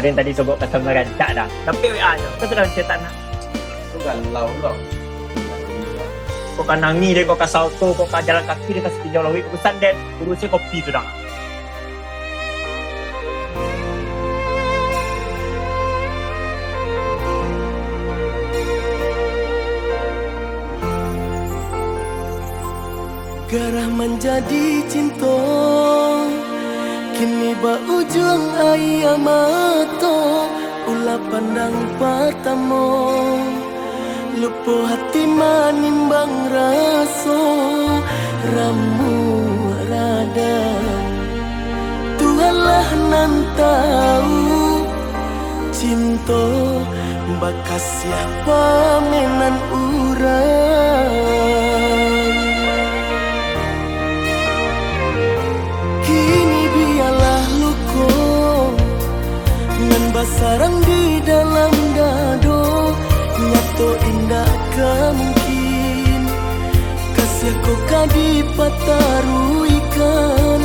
Ada yang tadi sebut kata merancak dah. Tapi WA je. Kau sedang cetak nak. Itu galau pula. Kau kan nangi dia, kau kan salto, kau kan jalan kaki dia kasih pinjau lawik. Kau sandet, urusnya kopi tu dah. Garah menjadi cinta Kini ba ujung ayah mata Ula pandang pertama Lupa hati manimbang rasa Ramu rada. Tuhanlah nan tahu Cinta Bakas siapa menan urang Kasih aku kadi pataruikan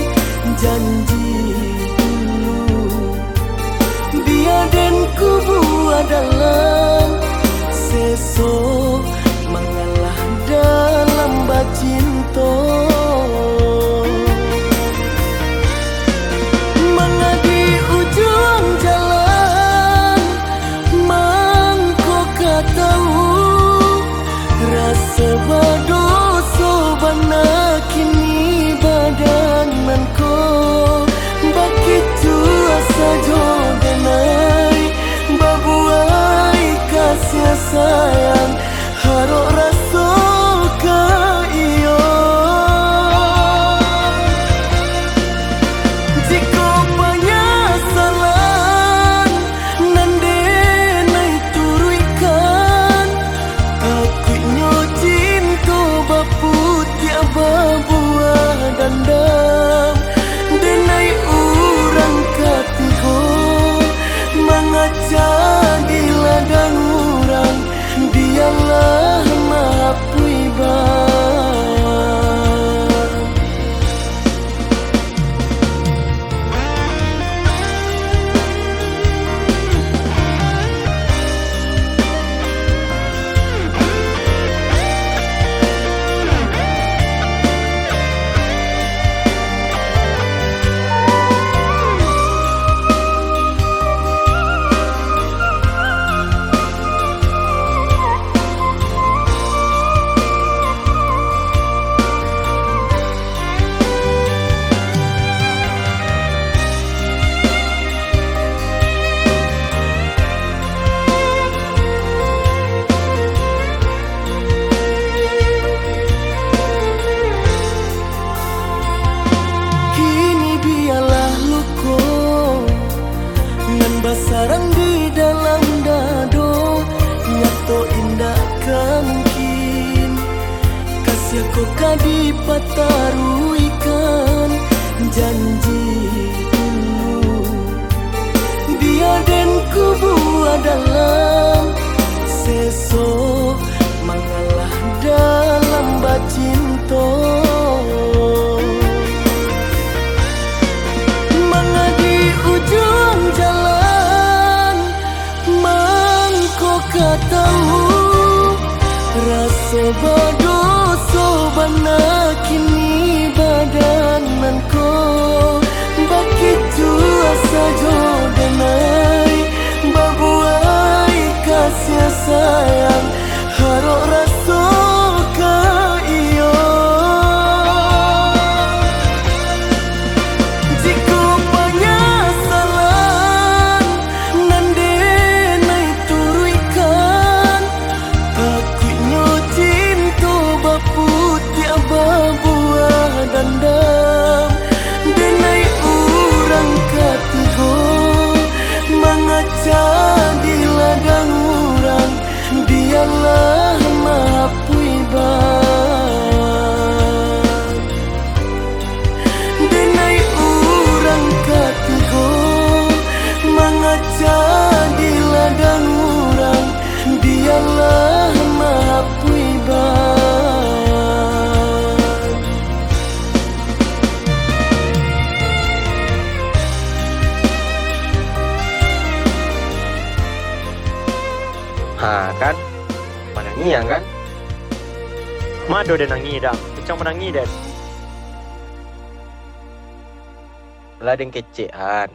Janji dulu Dia dan kubu adalah Seso Nan basarang di dalam dado Nyato indah kemungkin Kasih aku kadi pataruikan tahu Rasa badoso bana kini badan Menangi yang kan? Mado dia nangi dah. Macam menangi dia. Lah deng kecek han.